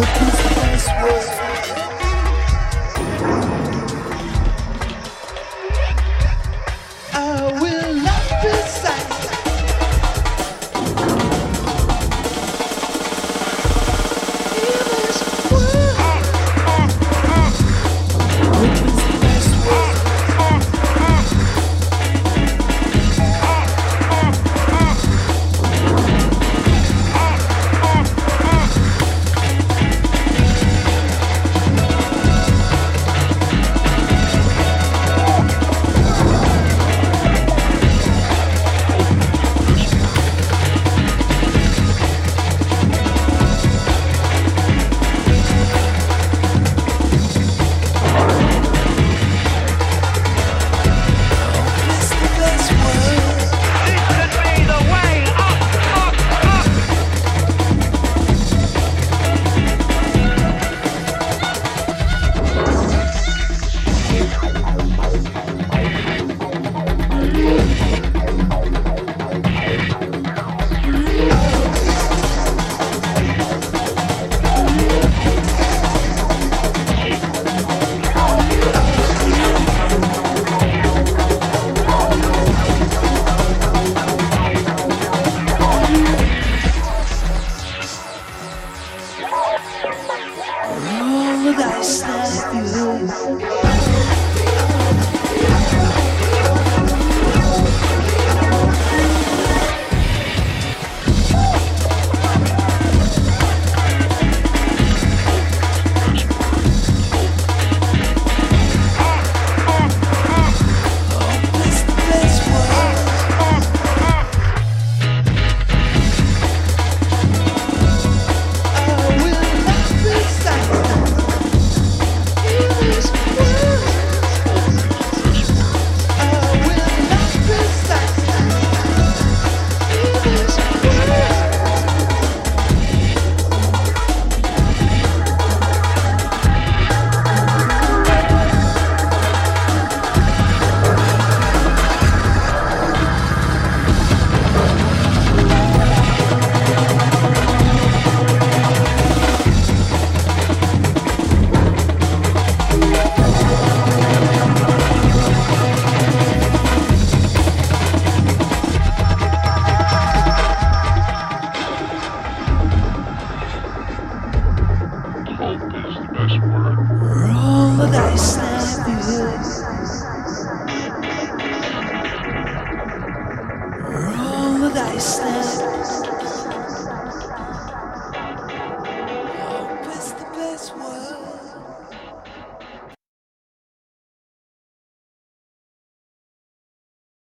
Hope